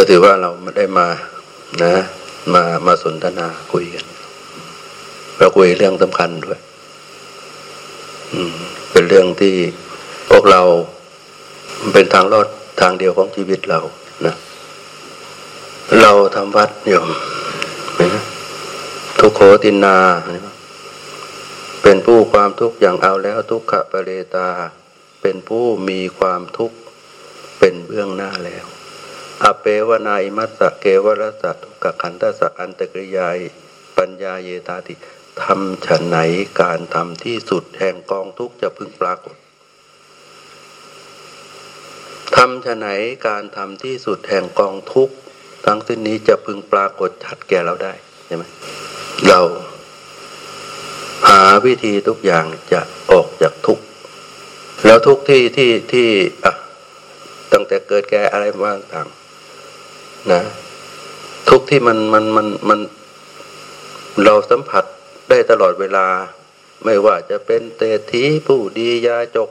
ก็ถือว่าเราไม่ได้มานะ มามาสนทนาคุยกันเราคุยเรื่องสำคัญด้วย อืม เป็นเรื่องที่พวกเราเป็นทางรอดทางเดียวของชีวิตเรานะเราทำวัดโยมนะทุกโขตินา เป็นผู้ความทุกข์อย่างเอาแล้วทุกขะปะเรตา เป็นผู้มีความทุกข์เป็นเบื้องหน้าแล้ว อเปวนาอิมัสสะเกวรสัตทุกขันธสะอันตกริยาย ปัญญาเยตาติทำฉันไหนการทำที่สุดแห่งกองทุกจะพึงปรากฏทำฉะไหนการทำที่สุดแห่งกองทุกทั้งสิ้นนี้จะพึงปรากฏชัดแก่เราได้ใช่ไหมเราหาวิธีทุกอย่างจะออกจากทุกแล้วทุกที่ที่ที่อะตั้งแต่เกิดแก่อะไรบ้างต่าง นะทุกที่มันมันมันมันเราสัมผัสได้ตลอดเวลา ไม่ว่าจะเป็นเตทีผู้ดียาจก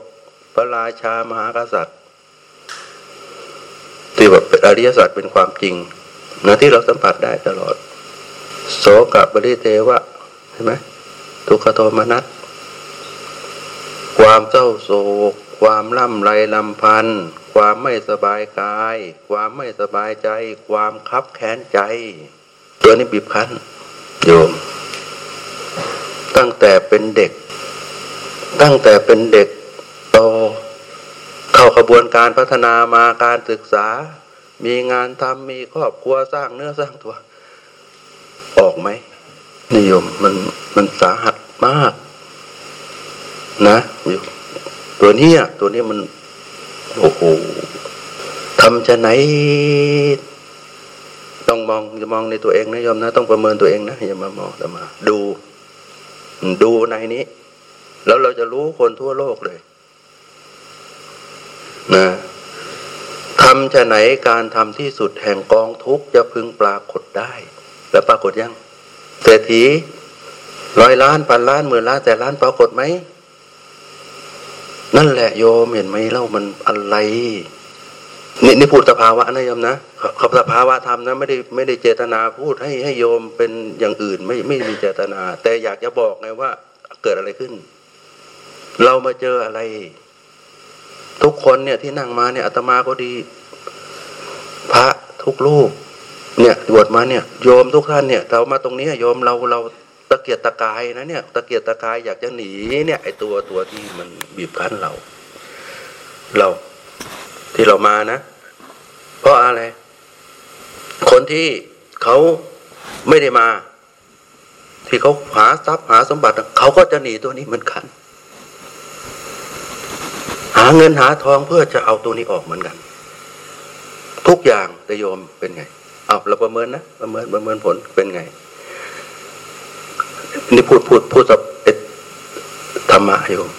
พระราชามหากษัตริย์ที่แบบอริยสัจเป็นความจริงนะที่เราสัมผัสได้ตลอด โสกบริเทวะใช่ไหมทุกขโทมนัสความเจ้าโศก ความล่ำไรลำพันธ์ ความไม่สบายกาย ความไม่สบายใจ ความคับแค้นใจ ตัวนี้บีบคั้น โยม ตั้งแต่เป็นเด็ก ตั้งแต่เป็นเด็กโตเข้ากระบวนการพัฒนามาการศึกษา มีงานทำมีครอบครัวสร้างเนื้อสร้างตัว ออกไหมนิยมมันมันสาหัสมาก นะอยู่ตัวนี้ตัวนี้มัน โอ้โหทำจะไหน ต้องมองจะมองในตัวเองนะยอมนะ ต้องประเมินตัวเองนะอย่ามามองแต่มา ดู ดูในนี้ แล้วเราจะรู้คนทั่วโลกเลย นะทำจะไหนการทำที่สุดแห่งกองทุกจะพึงปรากฏได้ แล้วปรากฏยังเศรษฐีร้อยล้านพันล้านหมื่นล้านแต่ล้านปรากฏไหม นั่นแหละโยมเห็นไหมเล่ามันอะไรนี่นี่พูดสภาวะนะโยมนะขับสภาวะธรรมนะไม่ได้ไม่ได้เจตนาพูดให้ให้โยมเป็นอย่างอื่นไม่ไม่มีเจตนา แต่อยากจะบอกไงว่าเกิดอะไรขึ้น เรามาเจออะไร ทุกคนเนี่ยที่นั่งมาเนี่ยอาตมาก็ดี พระทุกรูปเนี่ยบวชมาเนี่ย โยมทุกท่านเนี่ยเรามาตรงนี้โยมเราเรา ตะเกียกตะกายนะเนี่ย ตะเกียกตะกายอยากจะหนีเนี่ยไอตัวตัวที่มันบีบคั้นเรา เราที่เรามานะ เพราะอะไร คนที่เขาไม่ได้มา ที่เขาหาทรัพย์หาสมบัติเขาก็จะหนีตัวนี้เหมือนกัน หาเงินหาทองเพื่อจะเอาตัวนี้ออกเหมือนกัน ทุกอย่างแต่โยมเป็นไงเอาเราประเมินนะประเมินประเมินผลเป็นไง นี่พูดพูดพูดกับธรรมะโยม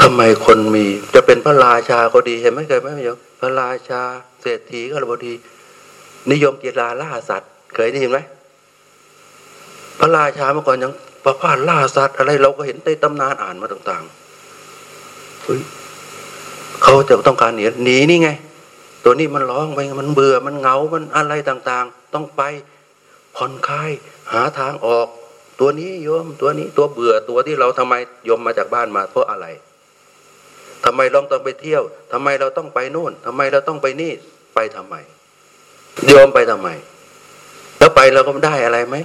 ทำไมคนมีจะเป็นพระราชาก็ดีเห็นไหมเคยไหมโยมพระราชา เศรษฐีก็บดี นิยมกีฬาล่าสัตว์ เคยได้ยินไหมพระราชาเมื่อก่อนยังประพาสล่าสัตว์อะไรเราก็เห็นในตำนานอ่านมาต่างๆเฮ้ยเขาจะต้องการหนีหนีนี่ไง ตัวนี้มันร้องไปมันเบื่อมันเหงามันอะไรต่างๆ ต้องไปผ่อนคลาย หาทางออก ตัวนี้โยมตัวนี้ตัวเบื่อตัวที่เราทำไมยมมาจากบ้านมาเพราะอะไรทำไมเราต้องไปเที่ยวทำไมเราต้องไปโน่นทำไมเราต้องไปนี่ไปทำไมโยมไปทำไม แล้วไปเราก็ได้อะไรไหม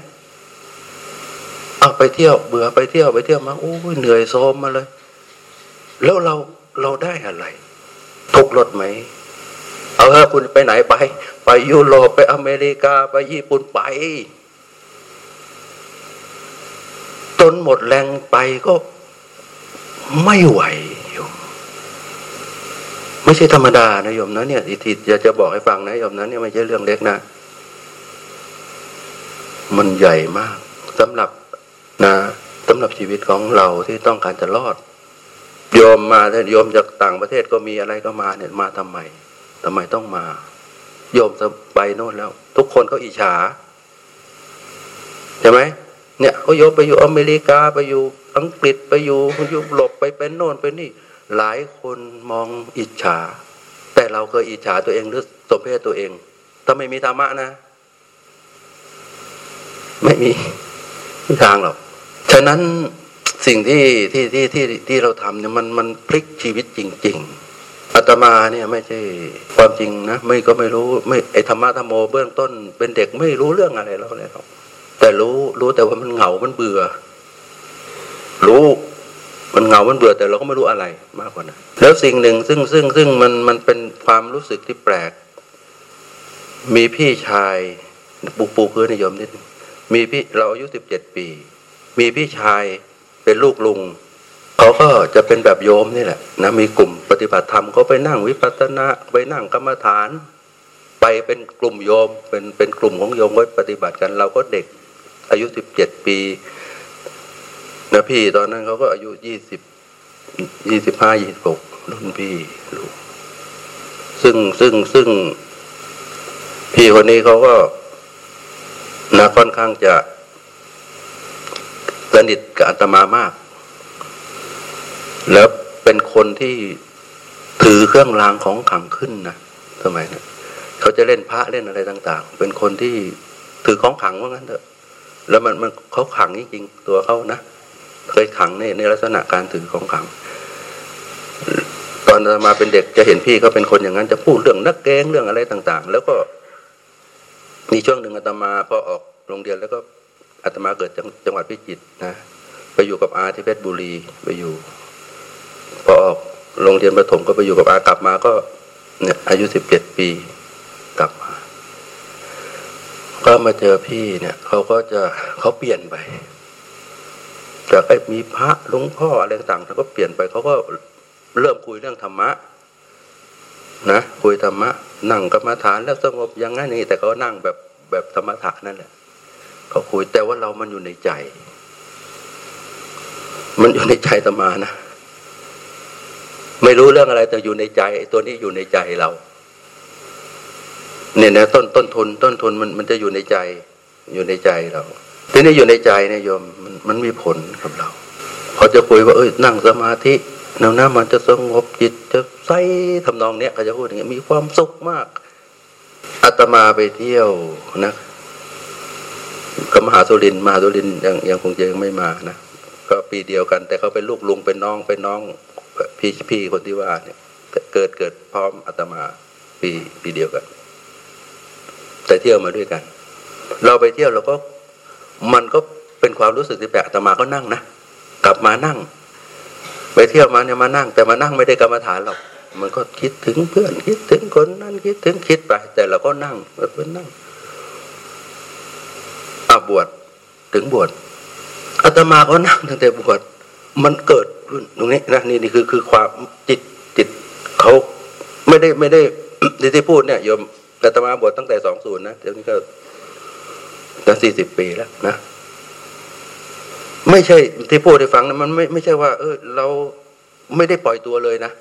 เอาไปเที่ยวเบื่อไปเที่ยวไปเที่ยวมาโอ้ยเหนื่อยโซมมาเลย แล้วเราเราได้อะไรทุกรถไหม เอาเถอะคุณไปไหนไป ไปยุโรปไปอเมริกาไปญี่ปุ่นไป จนหมดแรงไปก็ไม่ไหวโยมไม่ใช่ธรรมดานะโยมนะเนี่ยอิทธิอยากจะบอกให้ฟังนะโยมนะเนี่ยไม่ใช่เรื่องเล็กนะ มันใหญ่มากสำหรับนะสำหรับชีวิตของเราที่ต้องการจะรอด โยมมาโยมจากต่างประเทศก็มีอะไรก็มาเนี่ยมาทำไมทำไมต้องมา โยมจะไปโน่นแล้ว ทุกคนเขาอิจฉาใช่ไหม เนี่ยเขาโยไปอยู่อเมริกาไปอยู่อังกฤษไปอยู่ยุโรปไปเป็นโน่นไปนี่ หลายคนมองอิจฉา แต่เราเคยอิจฉาตัวเองหรือสมเพศตัวเอง ถ้าไม่มีธรรมะนะ ไม่มีทางหรอกฉะนั้นสิ่งที่ที่ที่ที่ที่เราทำเนี่ยมันมันพลิกชีวิตจริง ๆอาตมาเนี่ยไม่ใช่ความจริงนะไม่ก็ไม่รู้ไม่ไอธรรมะธรรมโมเบื้องต้น เป็นเด็กไม่รู้เรื่องอะไรแล้วเลยหรอก แต่รู้รู้แต่ว่ามันเหงา มันเบื่อ รู้ มันเหงา มันเบื่อ แต่เราก็ไม่รู้อะไรมากกว่านั้นแล้วสิ่งหนึ่งซึ่งซึ่งซึ่งมันมันเป็นความรู้สึกที่แปลก มีพี่ชายปูปูคือนิยมนิดมีพี่เราอายุสิบเจ็ดปี มีพี่ชายเป็นลูกลุงเขาก็จะเป็นแบบโยมนี่แหละนะมีกลุ่มปฏิบัติธรรมเขาไปนั่งวิปัสสนาไปนั่งกรรมฐาน ไปเป็นกลุ่มโยมเป็นเป็นกลุ่มของโยมไว้ปฏิบัติกัน เราก็เด็ก อายุสิบเจ็ดปีนะพี่ตอนนั้นเขาก็อายุยี่สิบยี่สิบห้ายี่สิบหกรุ่นพี่ลูกซึ่งซึ่งซึ่ง พี่คนนี้เขาก็นะค่อนข้างจะสนิทกับอาตมามาก แล้วเป็นคนที่ถือเครื่องรางของขังขึ้นนะสมัยนะั้นเขาจะเล่นพระเล่นอะไรต่าง ๆ เป็นคนที่ถือของขังว่างั้นเถอะ แล้วมันมันเขาขังจริงๆตัวเขานะเคยขังในในลักษณะการถือของขัง ตอนมาเป็นเด็กจะเห็นพี่เขาเป็นคนอย่างนั้นจะพูดเรื่องนักแกงเรื่องอะไรต่าง ๆ แล้วก็มีช่วงหนึ่งอาตมาพอออกโรงเรียนแล้วก็อาตมาเกิดจังจังหวัดพิจิตรนะไปอยู่กับอาที่เพชรบุรีไปอยู่ พอออกโรงเรียนประถมก็ไปอยู่กับอากลับมาก็เนี่ยอายุสิบเจ็ดปี ก็มาเจอพี่เนี่ยเขาก็จะเขาเปลี่ยนไปจากไอ้มีพระหลวงพ่ออะไรต่างๆเขาก็เปลี่ยนไปเขาก็เริ่มคุยเรื่องธรรมะนะคุยธรรมะนั่งกรรมฐานแล้วสงบอย่างนั้นนี่แต่เขานั่งแบบแบบธรรมะนั่นแหละเขาคุยแต่ว่าเรามันอยู่ในใจ มันอยู่ในใจตมานะไม่รู้เรื่องอะไรแต่อยู่ในใจตัวนี้อยู่ในใจเรา เนี่ยนะต้นต้นทุน ต้นทุนมันมันจะอยู่ในใจอยู่ในใจเราทีนี้อยู่ในใจเนี่ยโยมมันมันมีผลกับเราเขาจะคุยว่าเอ้ยนั่งสมาธิแนวหน้ามันจะสงบจิตจะใสทำนองเนี้ยเขาจะพูดอย่างเงี้ยมีความสุขมากอาตมาไปเที่ยวนะกับมหาสุรินมหาสุรินยังยังคงยังไม่มานะก็ปีเดียวกัน แต่เขาเป็นลูกลุงเป็นน้องเป็นน้องพี่พี่คนที่ว่าเนี่ย เกิดเกิดพร้อมอาตมาปีปีเดียวกัน แต่เที่ยวมาด้วยกัน เราไปเที่ยวเราก็มันก็เป็นความรู้สึกที่แปลกอาตมาก็นั่งนะกลับมานั่ง ไปเที่ยวมาเนี่ยมานั่ง แต่มานั่งไม่ได้กรรมฐานหรอกมันก็คิดถึงเพื่อนคิดถึงคนนั้นคิดถึงคิดไป แต่เราก็นั่งแบบนนั่งอาบวชถึงบวชอาตมาก็นั่งตั้งแต่บวชมันเกิดขึ้นตรงนี้นะนี่นี่คือคือความจิตจิตเขาไม่ได้ไม่ได้ที่พูดเนี่ยโยม อาตมาบวชตั้งแต่สองศูนย์นะเดี๋ยวนี้ก็จะสี่สิบปีแล้วนะไม่ใช่ที่พูดให้ฟังนะมันไม่ไม่ใช่ว่า เออ เราไม่ได้ปล่อยตัวเลยนะ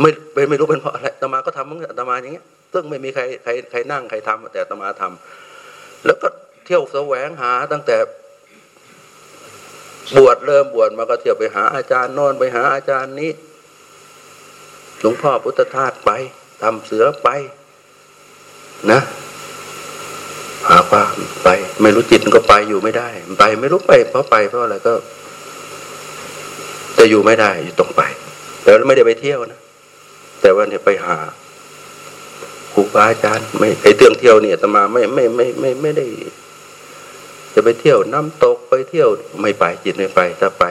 ไม่ไม่รู้เป็นเพราะอะไรตมาก็ทำมั้งตมาอย่างเงี้ยซึ่งไม่มีใครใครใครนั่งใครทำแต่ตมาทำแล้วก็เที่ยวแสวงหาตั้งแต่ บวชเริ่มบวชมาก็เที่ยวไปหาอาจารย์นอนไปหาอาจารย์นี้หลวงพ่อพุทธทาสไปทำเสือไป นะ หาควาไป ไม่รู้จิตก็ไปอยู่ไม่ได้ ไปไม่รู้ไป เพราะไปเพราะอะไรก็ จะอยู่ไม่ได้อยู่ตรงไป แต่ไม่ได้ไปเที่ยวนะแต่ว่าเนี่ยไปหาครูบาอาจารย์ไม่ไอเรื่องเที่ยวเนี่ยตมาไม่ไม่ไม่ไม่ไม่ได้ จะไปเที่ยวน้ำตกไปเที่ยวไม่ไปจิตไม่ไป ถ้าไป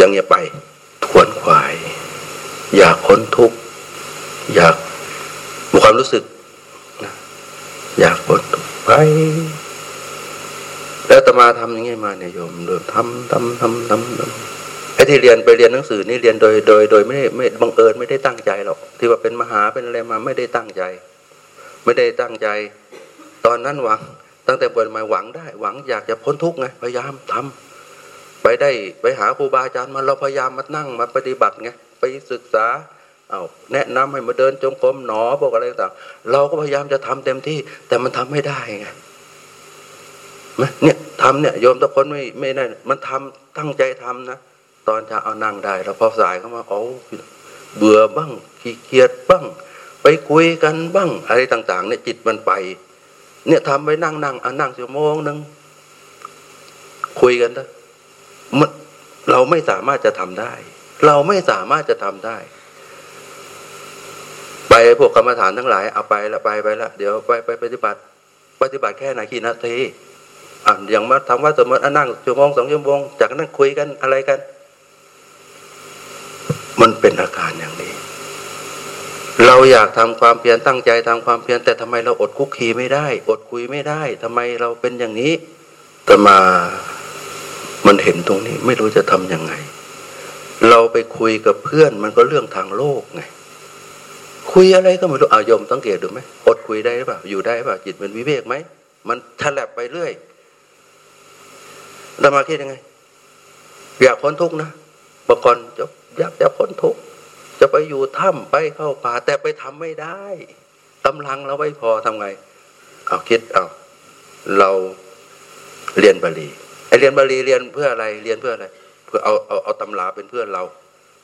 ยังอย่าไปทวนขวาย อยากค้นทุกข์อยากมีความรู้สึก อยากค้นทุกข์ไปแล้วตมาทำยังไงมาเนี่ยโยมเริ่มทำทำทำทำทำไอ้ที่เรียนไปเรียนหนังสือนี่เรียนโดยโดย โดยไม่ได้ไม่บังเอิญไม่ได้ตั้งใจหรอก ที่ว่าเป็นมหาเป็นอะไรมาไม่ได้ตั้งใจ ไม่ได้ตั้งใจ ตอนนั้นหวัง ตั้งแต่เปิดมาหวังได้ หวังอยากจะพ้นทุกข์ไงพยายามทำไปได้ไปหาครูบาอาจารย์มาเราพยายามมานั่งมาปฏิบัติไงไปศึกษา เอาแนะนำให้มาเดินจงกรมหนอบอกอะไรต่างเราก็พยายามจะทำเต็มที่ แต่มันทำไม่ได้ไงเนี่ยทำเนี่ยโยมทุกคนไม่ไม่ได้มันทำตั้งใจทำนะตอนจะเอานั่งได้ แล้วพอสายเข้ามาเอาเบื่อบ้างขี้เกียจบ้าง ไปคุยกันบ้างอะไรต่างๆเนี่ยจิตมันไป เนี่ยทำไปนั่งนั่งอะนั่งชั่วโมงหนึ่งคุยกันนะมันเราไม่สามารถจะทำได้ เราไม่สามารถจะทำได้ พวกกรรมฐานทั้งหลายเอาไปละไปไปละเดี๋ยวไปไปปฏิบัติ ปฏิบัติแค่ไหนกี่นาทีอะอย่างมาทำว่าสมมติอะนั่งชั่วโมงสองชั่วโมงจากนั้นคุยกันอะไรกัน มันเป็นอาการอย่างนี้ เราอยากทำความเพียรตั้งใจทำความเพียรแต่ทำไมเราอดคุกคีไม่ได้ อดคุยไม่ได้ทำไมเราเป็นอย่างนี้แต่มามันเห็นตรงนี้ ไม่รู้จะทำยังไง เราไปคุยกับเพื่อนมันก็เรื่องทางโลกไง คุยอะไรก็ไม่รู้อายมสังเกตดูไหมอดคุยได้หรือเปล่าอยู่ได้หรือเปล่าจิตมันวิเวกไหมมันฉลับไปเรื่อยแล้วมาคิดยังไง อยากพ้นทุกข์นะบางคนจะอยากจะพ้นทุกข์จะไปอยู่ถ้ำไปเข้าป่าแต่ไปทำไม่ได้กำลังเราไม่พอทำไง เอาคิดเอาเราเรียนบาลีไอเรียนบาลีเรียนเพื่ออะไร เรียนเพื่ออะไร เพื่อเอาเอาเอาตำราเป็นเพื่อนเรา